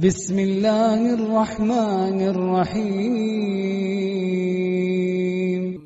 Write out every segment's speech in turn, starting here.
بسم الله الرحمن الرحيم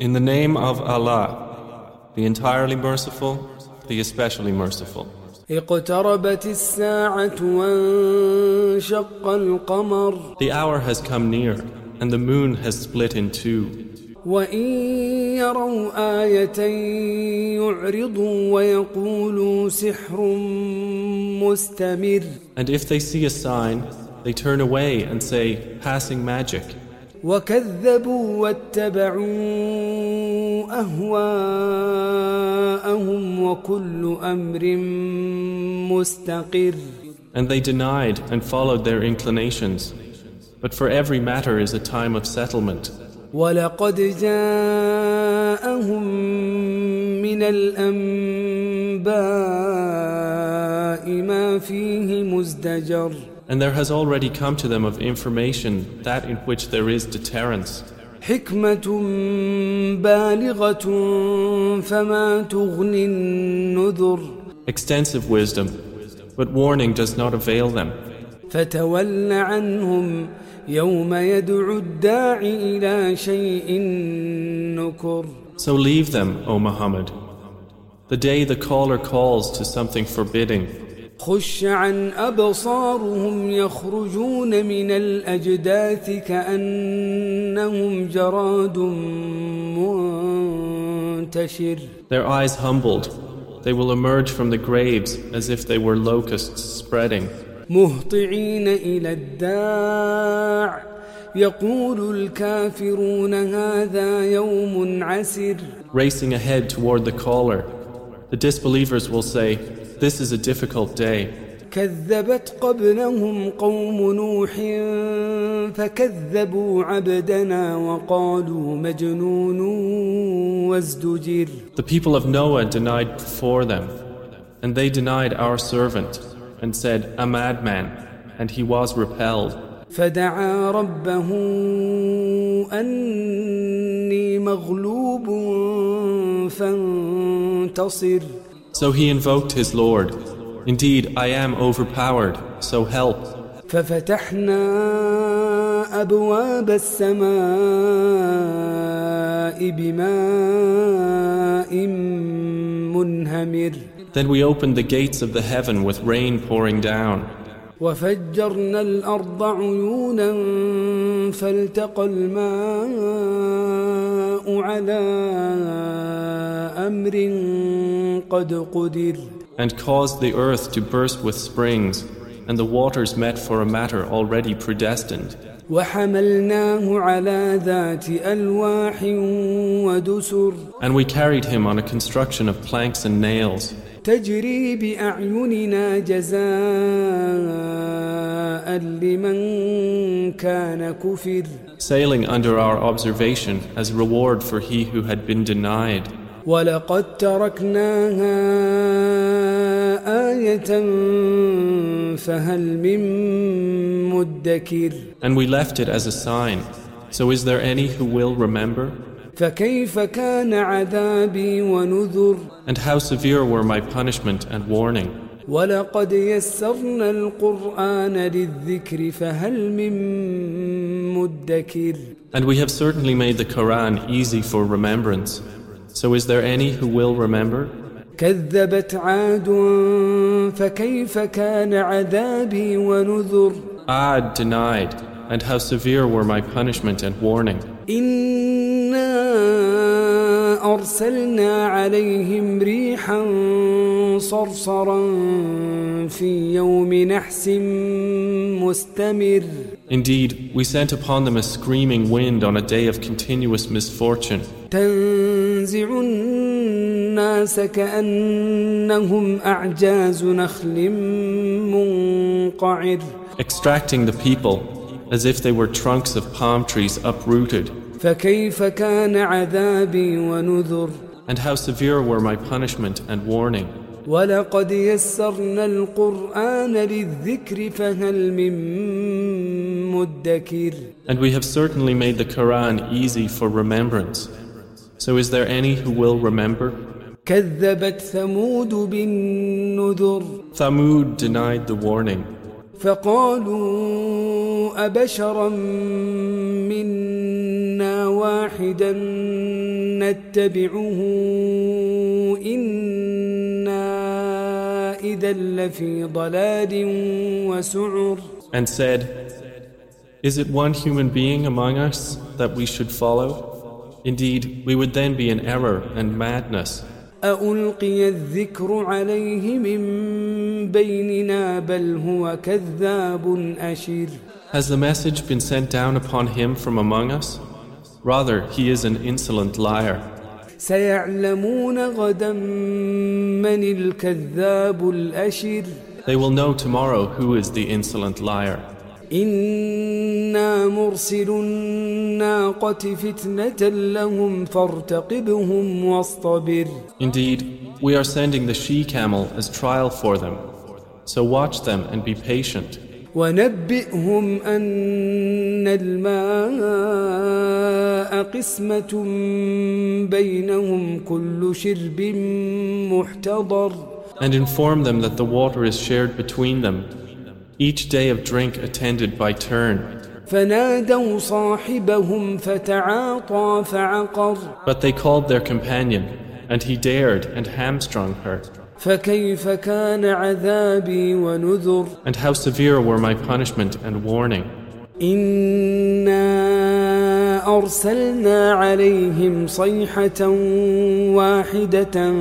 In the name of Allah, the entirely merciful, the especially merciful. اقتربت الساعة وانشق القمر The hour has come near, and the moon has split in two. وإن يروا آية يعرضوا ويقولوا سحر مستمر And if they see a sign, they turn away and say, passing magic. وكذبوا واتبعوا أهواءهم وكل أمر مستقر And they denied and followed their inclinations. But for every matter is a time of settlement. ولقد جاءهم من الأنباء ما فيه مزدجر And there has already come to them of information that in which there is deterrence. حكمة بالغة فما تغني النذر Extensive wisdom, but warning does not avail them. فتول عنهم يوم يدعو الداع إلى شيء نكر So leave them, O Muhammad. The day the caller calls to something forbidding, خش عن أبصارهم يخرجون من الأجداث كأنهم جراد منتشر their eyes humbled, they will emerge from the graves as if they were locusts spreading. مهطعين إلى الداع يقول الكافرون هذا يوم عسر Racing ahead toward the caller, the disbelievers will say, This is a difficult day. كذبت قبلهم قوم نوح فكذبوا عبدنا وقالوا مجنون وازدجر The people of Noah denied before them, and they denied our servant, and said, A madman, and he was repelled. فدعا ربه أني مغلوب فانتصر So he invoked his Lord. Indeed, I am overpowered, so help. ففتحنا أبواب السماء بماء منهمر Then we opened the gates of the heaven with rain pouring down. وفجرنا الأرض عيونا فالتقى الماء على أمر قد قدر and caused the earth to burst with springs, and the waters met for a matter already predestined. وحملناه على ذات ألواح ودسر And we carried him on a construction of planks and nails, تجري بأعيننا جزاء لمن كان كفر sailing under our observation as reward for he who had been denied. ولقد تركناها آية فهل من مدكر And we left it as a sign. So is there any who will remember? فكيف كان عذابي ونذر And how severe were my punishment and warning? ولقد يسرنا القرآن للذكر فهل من مدكر And we have certainly made the Quran easy for remembrance. So is there any who will remember? كذبت عاد فكيف كان عذابي ونذر Ad denied, and how severe were my punishment and warning. إنا أرسلنا عليهم ريحا صرصرا في يوم نحس مستمر Indeed, we sent upon them a screaming wind on a day of continuous misfortune, تنزع الناس كأنهم أعجاز نخل منقعر extracting the people as if they were trunks of palm trees uprooted. فكيف كان عذابي ونذر And how severe were my punishment and warning. ولقد يسرنا القرآن للذكر فهل من مدكر And we have certainly made the Quran easy for remembrance. So is there any who will remember? كذبت ثمود بالنذر Thamud denied the warning. فقالوا أبشرا منا واحدا نتبعه إنا إذا لفي ضلال وسعر And said, Is it one human being among us that we should follow? Indeed, we would then be in error and madness. ألقي الذكر عليه من بيننا بل هو كذاب أشر Has the message been sent down upon him from among us? Rather, he is an insolent liar. سيعلمون غدا من الكذاب الأشر They will know tomorrow who is the insolent liar. إنا مرسل الناقة فتنة لهم فارتقبهم واصطبر Indeed, we are sending the she camel as trial for them. So watch them and be patient. ونبئهم أن الماء قسمة بينهم كل شرب محتضر And inform them that the water is shared between them, each day of drink attended by turn. فنادوا صاحبهم فتعاطى فعقر But they called their companion, and he dared and hamstrung her. فكيف كان عذابي ونذر And how severe were my punishment and warning. إنا أرسلنا عليهم صيحة واحدة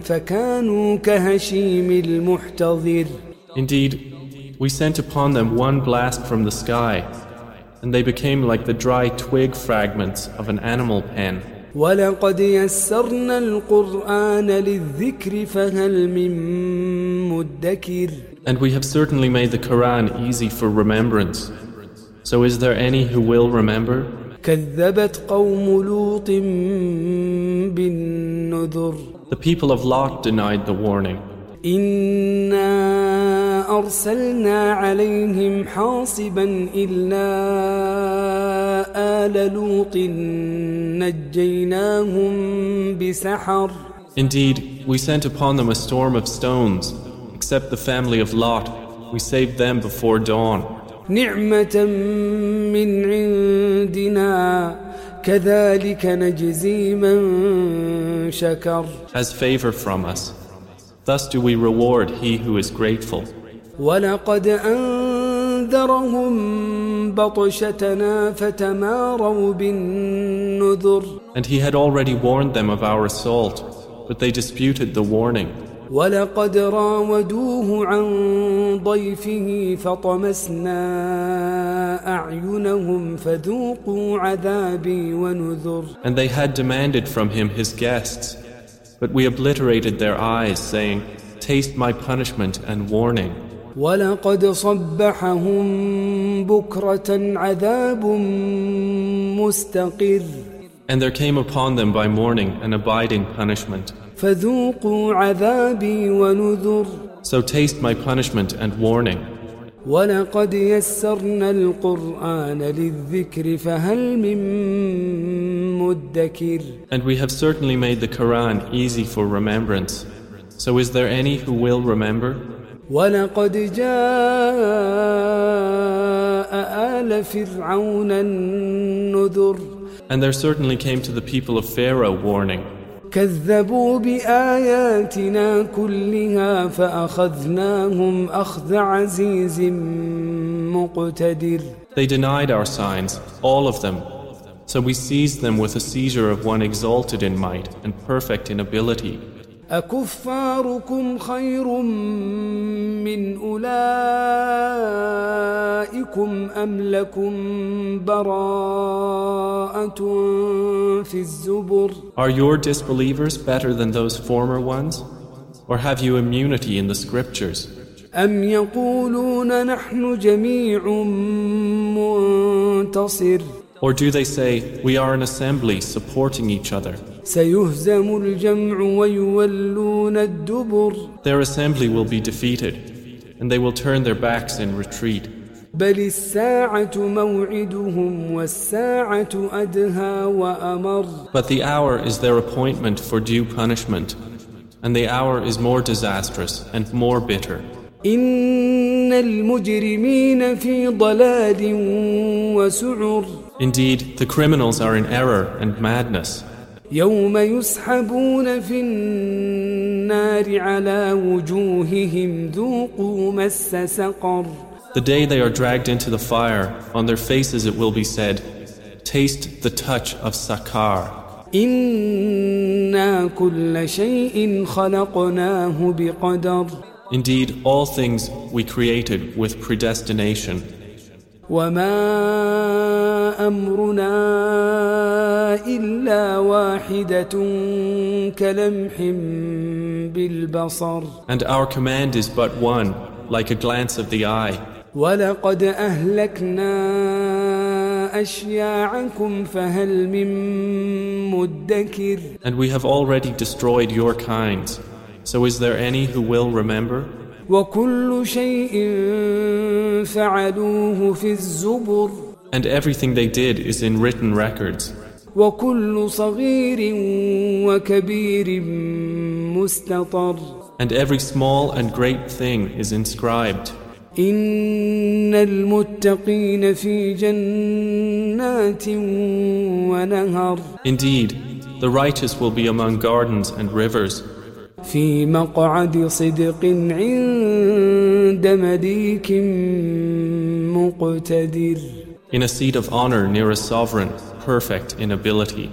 فكانوا كهشيم المحتضر Indeed, we sent upon them one blast from the sky, and they became like the dry twig fragments of an animal pen. ولقد يسرنا القرآن للذكر فهل من مدكر And we have certainly made the Quran easy for remembrance. So is there any who will remember? كذبت قوم لوط بالنذر The people of Lot denied the warning. إنا أرسلنا عليهم حاصبا إلا آل لوط نجيناهم بسحر Indeed, we sent upon them a storm of stones, except the family of Lot. We saved them before dawn. نعمة من عندنا كذلك نجزي من شكر As favor from us. Thus do we reward he who is grateful. ولقد أنذرهم بطشتنا فتماروا بالنذر And he had already warned them of our assault, but they disputed the warning. ولقد راودوه عن ضيفه فطمسنا أعينهم فذوقوا عذابي ونذر And they had demanded from him his guests, but we obliterated their eyes, saying, Taste my punishment and warning. ولقد صبحهم بكرة عذاب مستقر And there came upon them by morning an abiding punishment. فذوقوا عذابي ونذر So taste my punishment and warning. ولقد يسرنا القرآن للذكر فهل من مدكر And we have certainly made the Quran easy for remembrance. So is there any who will remember? ولقد جاء آل فرعون النذر And there certainly came to the people of Pharaoh warning. كذبوا بآياتنا كلها فأخذناهم أخذ عزيز مقتدر They denied our signs, all of them. So we seized them with a seizure of one exalted in might and perfect in ability. أكفاركم خير من أولئكم أم لكم براءة في الزبر Are your disbelievers better than those former ones? Or have you immunity in the scriptures? أم يقولون نحن جميع منتصر Or do they say, We are an assembly supporting each other? سيهزم الجمع ويولون الدبر Their assembly will be defeated, and they will turn their backs in retreat. بل الساعة موعدهم والساعة أدهى وأمر But the hour is their appointment for due punishment, and the hour is more disastrous and more bitter. إن المجرمين في ضلال وسعر Indeed, the criminals are in error and madness. يوم يسحبون في النار على وجوههم ذوقوا مس سقر The day they are dragged into the fire, on their faces it will be said, Taste the touch of Saqar. Indeed, all things we created with predestination. وما أمرنا إلا واحدة كلمح بالبصر And our command is but one, like a glance of the eye. ولقد أهلكنا أشياعكم فهل من مدكر And we have already destroyed your kinds. So is there any who will remember? وكل شيء فعلوه في الزبر And everything they did is in written records. وكل صغير وكبير مستطر And every small and great thing is inscribed. إن المتقين في جنات ونهر Indeed, the righteous will be among gardens and rivers, في مقعد صدق عند مليك مقتدر in a seat of honor near a sovereign, perfect in ability.